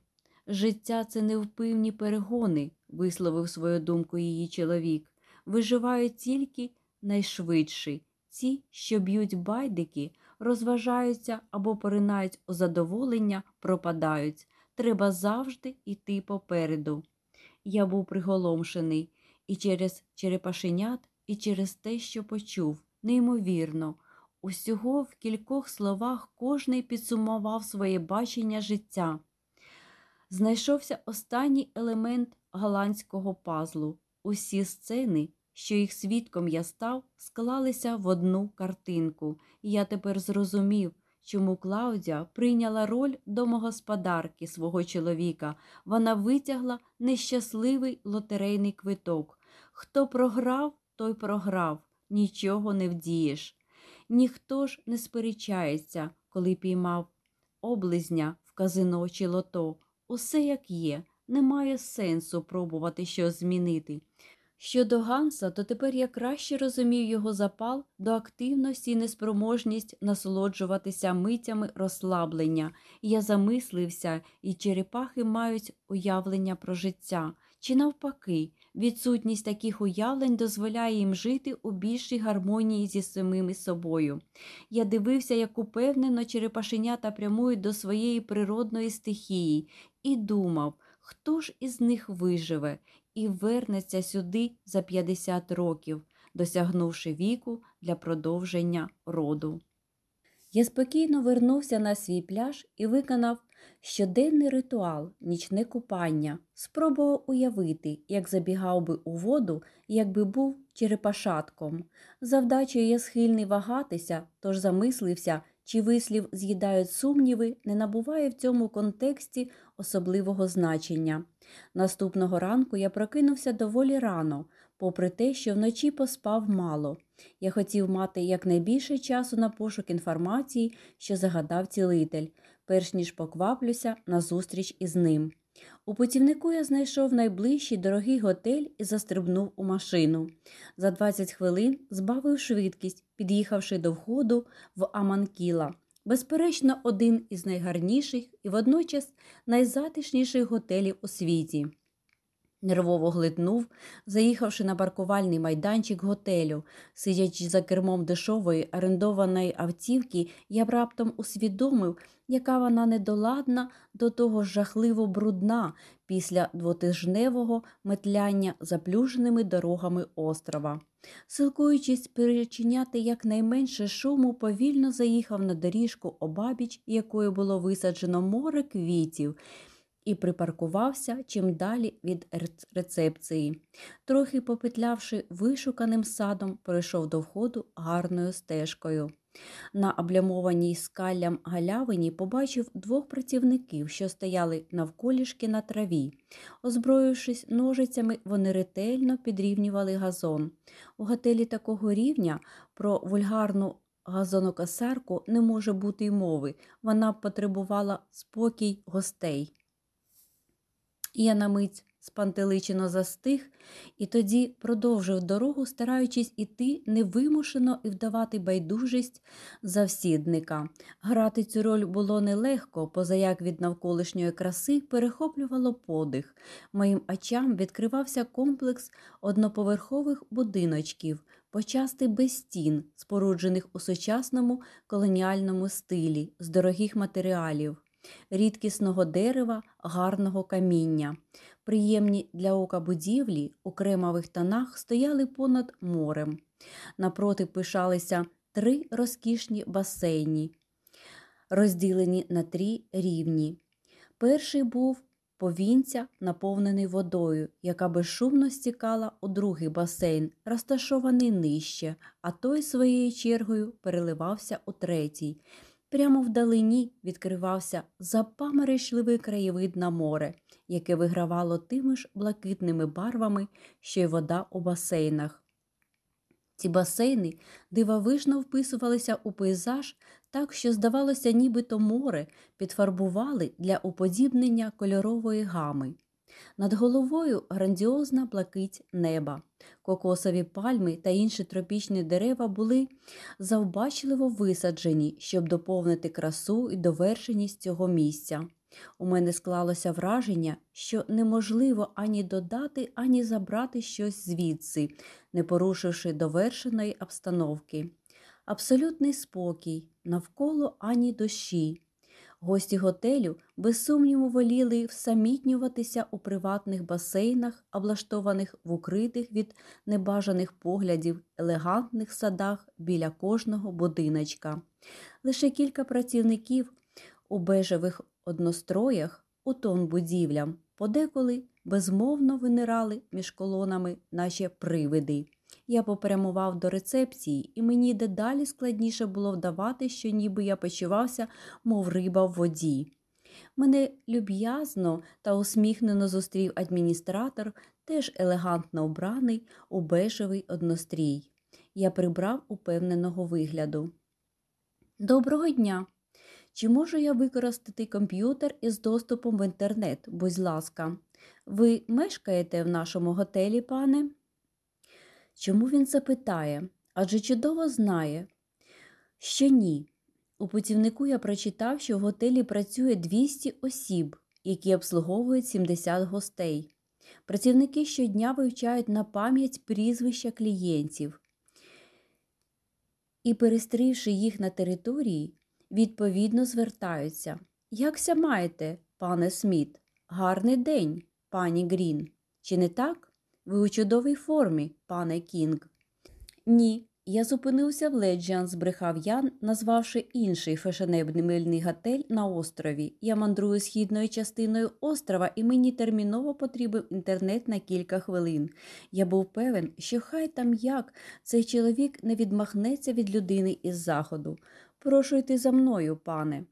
Життя це невпивні перегони, висловив свою думку її чоловік. Виживають тільки найшвидші, ті, що б'ють байдики, розважаються або поринають у задоволення, пропадають. Треба завжди йти попереду. Я був приголомшений і через черепашенят, і через те, що почув, неймовірно. Усього в кількох словах кожний підсумував своє бачення життя. Знайшовся останній елемент голландського пазлу. Усі сцени, що їх свідком я став, склалися в одну картинку, я тепер зрозумів, чому Клаудія прийняла роль домогосподарки свого чоловіка. Вона витягла нещасливий лотерейний квиток. Хто програв, той програв, нічого не вдієш. Ніхто ж не сперечається, коли піймав облизня в казино чи лото. Усе як є, немає сенсу пробувати щось змінити. Щодо Ганса, то тепер я краще розумів його запал до активності і неспроможність насолоджуватися митями розслаблення. Я замислився, і черепахи мають уявлення про життя. Чи навпаки, відсутність таких уявлень дозволяє їм жити у більшій гармонії зі самими собою. Я дивився, як упевнено черепашенята прямують до своєї природної стихії, і думав, хто ж із них виживе і вернеться сюди за 50 років, досягнувши віку для продовження роду. Я спокійно вернувся на свій пляж і виконав щоденний ритуал, нічне купання, спробував уявити, як забігав би у воду, якби був черепашатком. Завдачею я схильний вагатися, тож замислився, чи вислів з'їдають сумніви, не набуває в цьому контексті особливого значення. Наступного ранку я прокинувся доволі рано, попри те, що вночі поспав мало. Я хотів мати якнайбільше часу на пошук інформації, що загадав цілитель, перш ніж покваплюся на зустріч із ним. У путівнику я знайшов найближчий дорогий готель і застрибнув у машину. За 20 хвилин збавив швидкість, під'їхавши до входу в Аманкіла. Безперечно, один із найгарніших і водночас найзатишніших готелів у світі. Нервово глитнув, заїхавши на паркувальний майданчик готелю. Сидячи за кермом дешової орендованої автівки, я б раптом усвідомив, яка вона недоладна, до того жахливо брудна після двотижневого метляння заплюженими дорогами острова. Силкуючись перечиняти якнайменше шуму, повільно заїхав на доріжку, обабіч якої було висаджено море квітів і припаркувався чим далі від рецепції. Трохи попетлявши вишуканим садом, пройшов до входу гарною стежкою. На облямованій скаллям галявині побачив двох працівників, що стояли навколішки на траві. Озброївшись ножицями, вони ретельно підрівнювали газон. У готелі такого рівня про вульгарну газонокосарку не може бути й мови. Вона потребувала спокій гостей. Я на мить спантеличено застиг і тоді продовжив дорогу, стараючись іти невимушено і вдавати байдужість завсідника. Грати цю роль було нелегко, позаяк від навколишньої краси перехоплювало подих. Моїм очам відкривався комплекс одноповерхових будиночків, почасти без стін, споруджених у сучасному колоніальному стилі, з дорогих матеріалів рідкісного дерева, гарного каміння. Приємні для ока будівлі у кремових тонах стояли понад морем. Напроти пишалися три розкішні басейні, розділені на три рівні. Перший був повінця, наповнений водою, яка безшумно стікала у другий басейн, розташований нижче, а той своєю чергою переливався у третій. Прямо вдалині відкривався запамеречливий краєвид на море, яке вигравало тими ж блакитними барвами, що й вода у басейнах. Ці басейни дивовижно вписувалися у пейзаж так, що, здавалося, нібито море підфарбували для уподібнення кольорової гами. Над головою грандіозна блакить неба. Кокосові пальми та інші тропічні дерева були завбачливо висаджені, щоб доповнити красу і довершеність цього місця. У мене склалося враження, що неможливо ані додати, ані забрати щось звідси, не порушивши довершеної обстановки. Абсолютний спокій, навколо ані душі. Гості готелю без сумніву воліли всамітнюватися у приватних басейнах, облаштованих в укритих від небажаних поглядів, елегантних садах біля кожного будиночка. Лише кілька працівників у бежевих одностроях у тон будівлям подеколи безмовно винирали між колонами наші привиди. Я попрямував до рецепції, і мені дедалі складніше було вдавати, що ніби я почувався, мов риба в воді. Мене люб'язно та усміхнено зустрів адміністратор, теж елегантно обраний у бежевий однострій. Я прибрав упевненого вигляду. Доброго дня! Чи можу я використати комп'ютер із доступом в інтернет, будь ласка, ви мешкаєте в нашому готелі, пане? Чому він запитає? Адже чудово знає, що ні. У путівнику я прочитав, що в готелі працює 200 осіб, які обслуговують 70 гостей. Працівники щодня вивчають на пам'ять прізвища клієнтів і, перестрівши їх на території, відповідно звертаються. Як ся маєте, пане Сміт? Гарний день, пані Грін. Чи не так? Ви у чудовій формі, пане Кінг. Ні, я зупинився в Леджіан, збрехав Ян, назвавши інший фешенебний мильний готель на острові. Я мандрую східною частиною острова, і мені терміново потрібен інтернет на кілька хвилин. Я був певен, що хай там як цей чоловік не відмахнеться від людини із заходу. Прошу йти за мною, пане.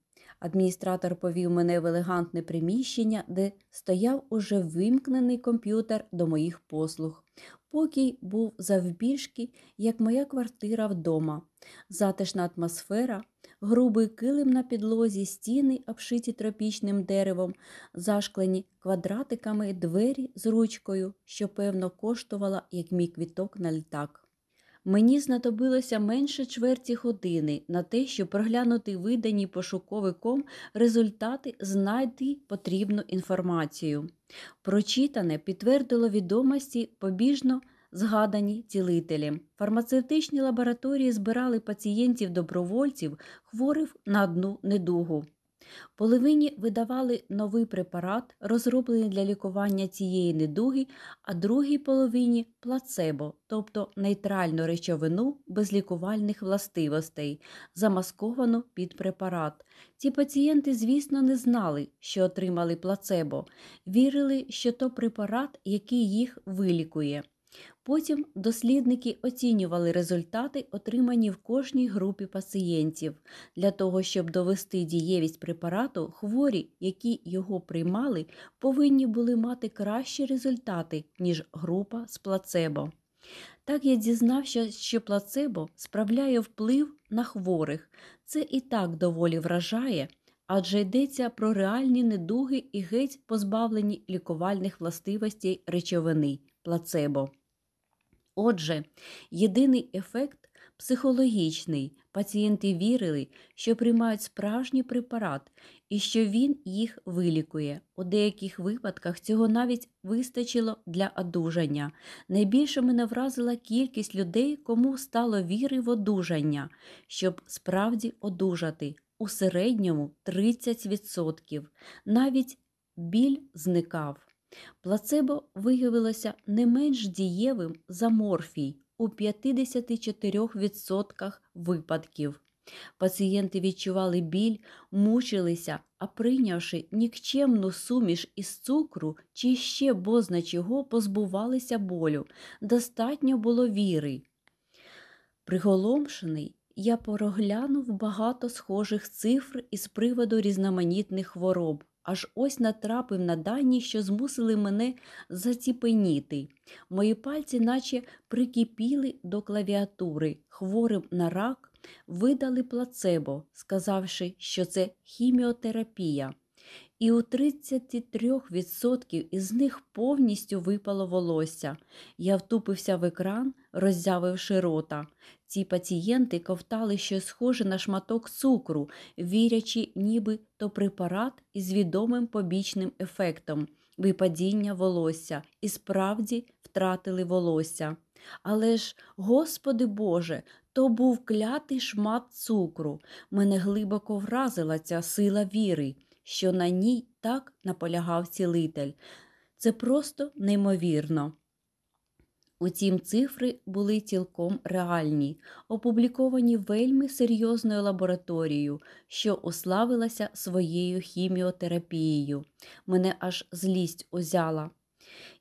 Адміністратор повів мене в елегантне приміщення, де стояв уже вимкнений комп'ютер до моїх послуг. Покій був завбільшки, як моя квартира вдома, затишна атмосфера, грубий килим на підлозі, стіни, обшиті тропічним деревом, зашклені квадратиками двері з ручкою, що, певно, коштувала, як мій квіток на літак. Мені знадобилося менше чверті години на те, щоб проглянути видані пошуковиком результати, знайти потрібну інформацію. Прочитане підтвердило відомості побіжно згадані цілителі. Фармацевтичні лабораторії збирали пацієнтів-добровольців, хворих на одну недугу. Половині видавали новий препарат, розроблений для лікування цієї недуги, а другій половині плацебо, тобто нейтральну речовину без лікувальних властивостей, замасковану під препарат. Ці пацієнти, звісно, не знали, що отримали плацебо, вірили, що то препарат, який їх вилікує. Потім дослідники оцінювали результати, отримані в кожній групі пацієнтів. Для того, щоб довести дієвість препарату, хворі, які його приймали, повинні були мати кращі результати, ніж група з плацебо. Так я дізнався, що плацебо справляє вплив на хворих. Це і так доволі вражає, адже йдеться про реальні недуги і геть позбавлені лікувальних властивостей речовини плацебо. Отже, єдиний ефект психологічний. Пацієнти вірили, що приймають справжній препарат і що він їх вилікує. У деяких випадках цього навіть вистачило для одужання. Найбільше мене вразила кількість людей, кому стало віри в одужання, щоб справді одужати. У середньому 30%. Навіть біль зникав. Плацебо виявилося не менш дієвим за морфій у 54% випадків. Пацієнти відчували біль, мучилися, а прийнявши нікчемну суміш із цукру чи ще бозна чого, позбувалися болю. Достатньо було віри. Приголомшений, я проглянув багато схожих цифр із приводу різноманітних хвороб, аж ось натрапив на дані, що змусили мене заціпеніти. Мої пальці, наче прикипіли до клавіатури, хворим на рак, видали плацебо, сказавши, що це хіміотерапія. І у 33% із них повністю випало волосся. Я втупився в екран, роззявивши рота. Ці пацієнти ковтали щось схоже на шматок цукру, вірячи, ніби то препарат із відомим побічним ефектом випадіння волосся, і справді втратили волосся. Але ж, Господи Боже, то був клятий шмат цукру. Мене глибоко вразила ця сила віри, що на ній так наполягав цілитель. Це просто неймовірно. Утім, цифри були цілком реальні, опубліковані вельми серйозною лабораторією, що уславилася своєю хіміотерапією. Мене аж злість узяла.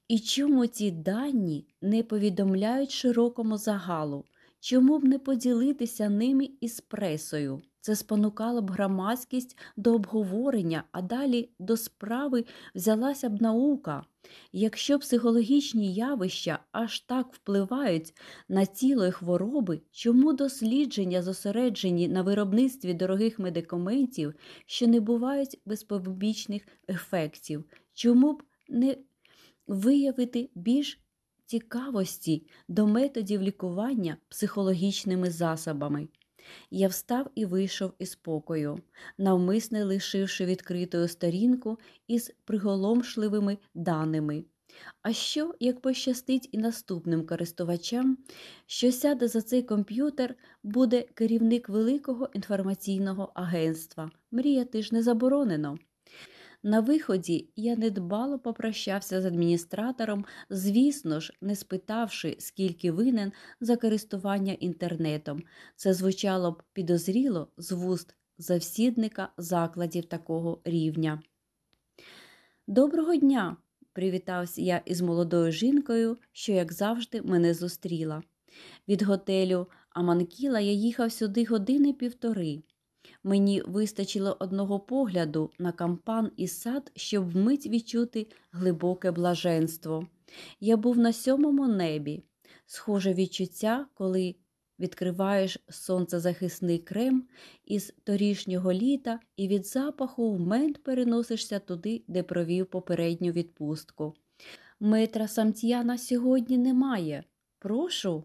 І чому ці дані не повідомляють широкому загалу? Чому б не поділитися ними із пресою? Це спонукало б громадськість до обговорення, а далі до справи взялася б наука. Якщо психологічні явища аж так впливають на тіло і хвороби, чому дослідження зосереджені на виробництві дорогих медикаментів, що не бувають без побічних ефектів? Чому б не виявити більш цікавості до методів лікування психологічними засобами? Я встав і вийшов із спокою, навмисне лишивши відкритою сторінку із приголомшливими даними. А що, як пощастить і наступним користувачам, що сяде за цей комп'ютер, буде керівник великого інформаційного агентства? Мріяти ж не заборонено. На виході я недбало попрощався з адміністратором, звісно ж, не спитавши, скільки винен за користування інтернетом. Це звучало б підозріло з вуст завсідника закладів такого рівня. Доброго дня! привітався я із молодою жінкою, що, як завжди, мене зустріла. Від готелю Аманкіла я їхав сюди години півтори. Мені вистачило одного погляду на кампан і сад, щоб вмить відчути глибоке блаженство. Я був на сьомому небі, схоже відчуття, коли відкриваєш сонцезахисний крем із торішнього літа і від запаху в мент переносишся туди, де провів попередню відпустку. Метра Самтьяна сьогодні немає. Прошу.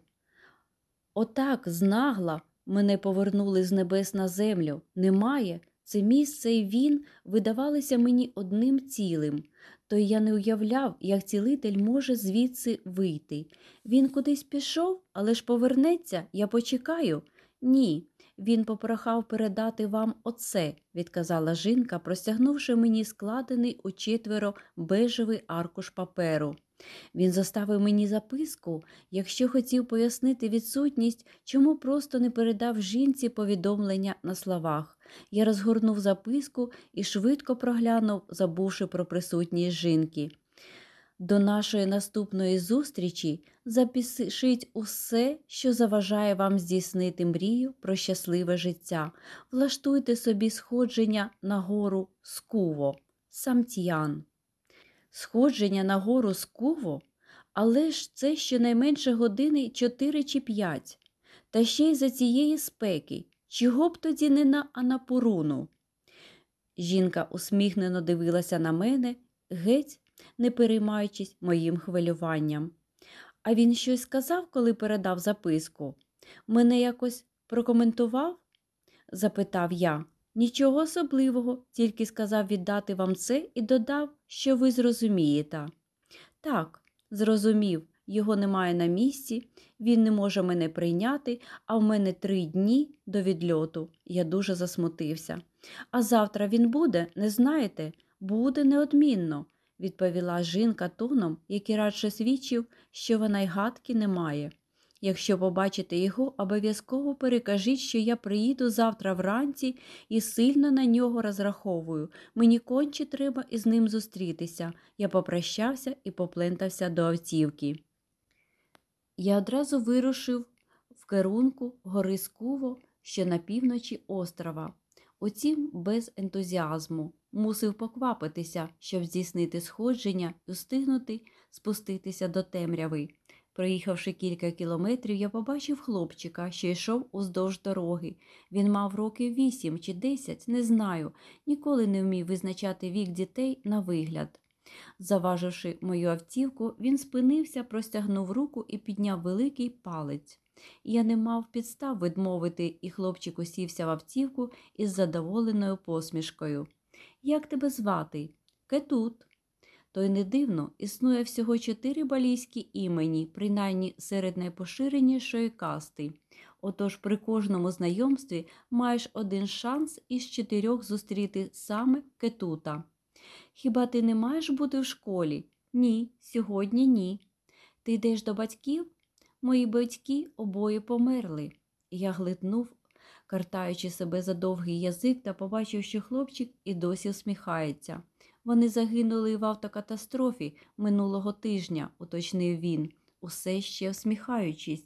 Отак знагла Мене повернули з небес на землю. Немає. Це місце і він видавалися мені одним цілим, то я не уявляв, як цілитель може звідси вийти. Він кудись пішов, але ж повернеться, я почекаю. Ні, він попрохав передати вам оце, відказала жінка, простягнувши мені складений у четверо бежевий аркуш паперу. Він заставив мені записку, якщо хотів пояснити відсутність, чому просто не передав жінці повідомлення на словах. Я розгорнув записку і швидко проглянув, забувши про присутність жінки. До нашої наступної зустрічі запишіть усе, що заважає вам здійснити мрію про щасливе життя. Влаштуйте собі сходження на гору Скуво, Самтьян. Сходження на гору Скуво, але ж це щонайменше години 4 чи 5. Та ще й за цієї спеки. Чого б тоді не на Анапуруну? Жінка усміхнено дивилася на мене, геть не переймаючись моїм хвилюванням. А він щось сказав, коли передав записку. Мене якось прокоментував? запитав я. Нічого особливого, тільки сказав віддати вам це і додав, що ви зрозумієте. Так, зрозумів, його немає на місці, він не може мене прийняти, а в мене три дні до відльоту. Я дуже засмутився. А завтра він буде, не знаєте? Буде неодмінно відповіла жінка тоном, який радше свідчив, що вона й гадки не має. Якщо побачите його, обов'язково перекажіть, що я приїду завтра вранці і сильно на нього розраховую. Мені конче треба із ним зустрітися. Я попрощався і поплентався до автівки. Я одразу вирушив в керунку гори Скуво, що на півночі острова. Утім, без ентузіазму, мусив поквапитися, щоб здійснити сходження і встигнути спуститися до темряви. Проїхавши кілька кілометрів, я побачив хлопчика, що йшов уздовж дороги. Він мав років вісім чи десять, не знаю, ніколи не вмів визначати вік дітей на вигляд. Заваживши мою автівку, він спинився, простягнув руку і підняв великий палець. Я не мав підстав відмовити, і хлопчик усівся в автівку із задоволеною посмішкою. Як тебе звати? Кетут. То й не дивно, існує всього чотири балійські імені, принаймні серед найпоширенішої касти. Отож при кожному знайомстві маєш один шанс із чотирьох зустріти саме кетута. Хіба ти не маєш бути в школі? Ні, сьогодні ні. Ти йдеш до батьків? Мої батьки обоє померли. Я глитнув, картаючи себе за довгий язик, та побачив, що хлопчик і досі усміхається. Вони загинули в автокатастрофі минулого тижня, уточнив він, усе ще всміхаючись.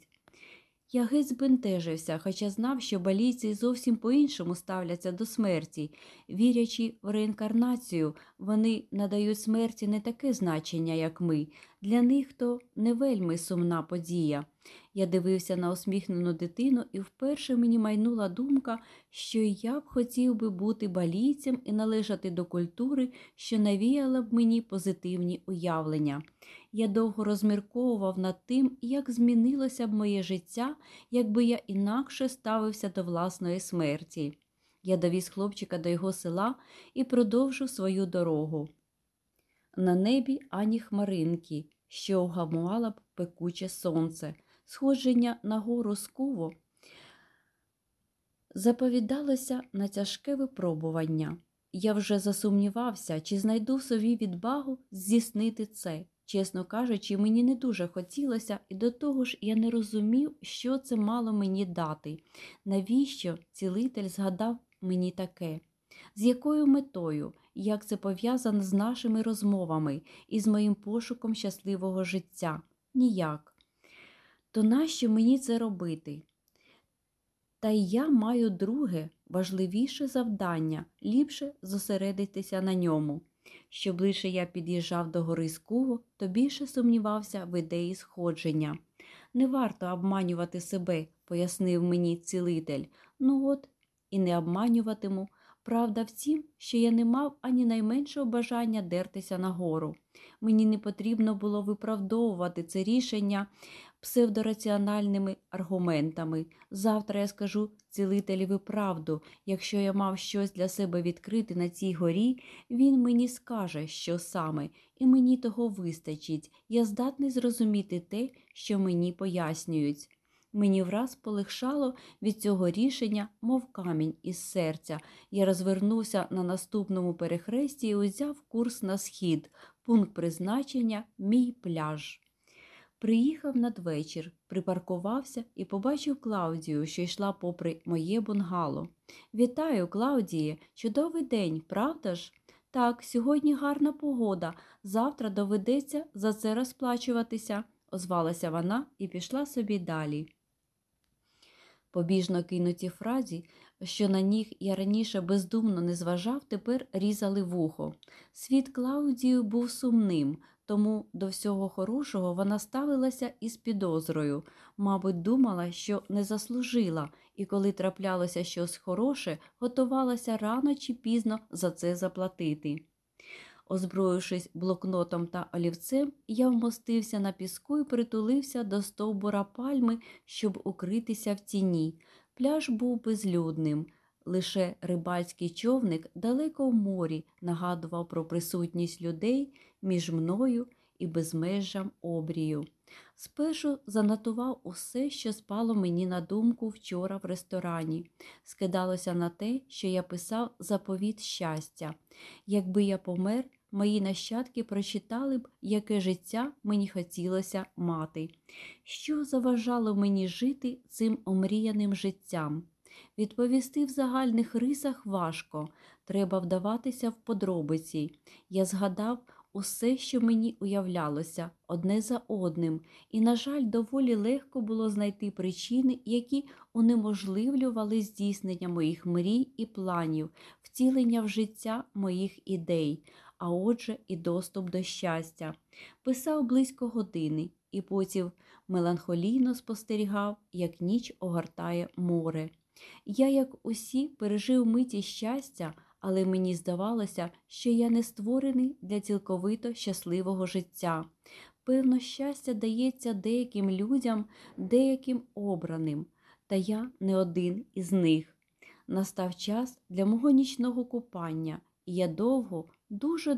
Я геть збентежився, хоча знав, що балійці зовсім по-іншому ставляться до смерті. Вірячи в реінкарнацію, вони надають смерті не таке значення, як ми. Для них то не вельми сумна подія. Я дивився на усміхнену дитину, і вперше мені майнула думка, що я б хотів би бути балійцем і належати до культури, що навіяла б мені позитивні уявлення. Я довго розмірковував над тим, як змінилося б моє життя, якби я інакше ставився до власної смерті. Я довіз хлопчика до його села і продовжив свою дорогу. На небі ані хмаринки, що вгамувала б пекуче сонце. Сходження на гору Скуво заповідалося на тяжке випробування. Я вже засумнівався, чи знайду собі відвагу здійснити це. Чесно кажучи, мені не дуже хотілося, і до того ж я не розумів, що це мало мені дати. Навіщо цілитель згадав мені таке? З якою метою, як це пов'язано з нашими розмовами і з моїм пошуком щасливого життя? Ніяк. То нащо мені це робити? Та й я маю друге, важливіше завдання ліпше зосередитися на ньому. Що ближче я під'їжджав до гори Скуго, то більше сумнівався в ідеї сходження. Не варто обманювати себе, пояснив мені цілитель. Ну от і не обманюватиму. Правда в тім, що я не мав ані найменшого бажання дертися нагору. Мені не потрібно було виправдовувати це рішення псевдораціональними аргументами. Завтра я скажу цілителеві правду. Якщо я мав щось для себе відкрити на цій горі, він мені скаже, що саме, і мені того вистачить. Я здатний зрозуміти те, що мені пояснюють. Мені враз полегшало від цього рішення, мов камінь із серця. Я розвернувся на наступному перехресті і узяв курс на схід, пункт призначення мій пляж. Приїхав надвечір, припаркувався і побачив Клаудію, що йшла попри моє бунгало. Вітаю, Клаудіє, чудовий день, правда ж? Так, сьогодні гарна погода, завтра доведеться за це розплачуватися, озвалася вона і пішла собі далі. Побіжно кинуті фразі, що на них я раніше бездумно не зважав, тепер різали вухо. Світ Клаудію був сумним, тому до всього хорошого вона ставилася із підозрою, мабуть, думала, що не заслужила, і коли траплялося щось хороше, готувалася рано чи пізно за це заплатити. Озброївшись блокнотом та олівцем, я вмостився на піску і притулився до стовбура пальми, щоб укритися в тіні. Пляж був безлюдним. Лише рибальський човник далеко в морі нагадував про присутність людей між мною і безмежжям обрію. Спершу занотував усе, що спало мені на думку вчора в ресторані. Скидалося на те, що я писав заповіт щастя. Якби я помер, мої нащадки прочитали б, яке життя мені хотілося мати, що заважало мені жити цим омріяним життям. Відповісти в загальних рисах важко, треба вдаватися в подробиці. Я згадав усе, що мені уявлялося, одне за одним, і, на жаль, доволі легко було знайти причини, які унеможливлювали здійснення моїх мрій і планів, втілення в життя моїх ідей, а отже, і доступ до щастя. Писав близько години і потім меланхолійно спостерігав, як ніч огортає море. Я, як усі, пережив миті щастя, але мені здавалося, що я не створений для цілковито щасливого життя. Певно, щастя дається деяким людям, деяким обраним, та я не один із них. Настав час для мого нічного купання, і я довго, дуже